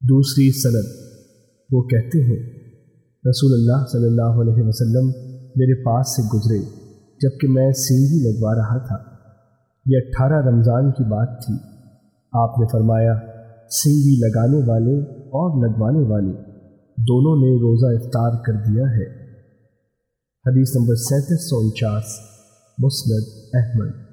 دوسری سند۔ وہ کہتے ہیں، رسول اللہ صلی اللہ علیہ وسلم میرے پاس سے گزرے جبکہ میں سینگی لگوا رہا تھا۔ یہ اٹھارہ رمضان کی بات تھی۔ آپ نے فرمایا سینگی لگانے والے اور لگوانے والے دونوں نے روزہ افطار کر دیا ہے۔ حدیث نمبر سینتیس سو انچاس، مسند احمد۔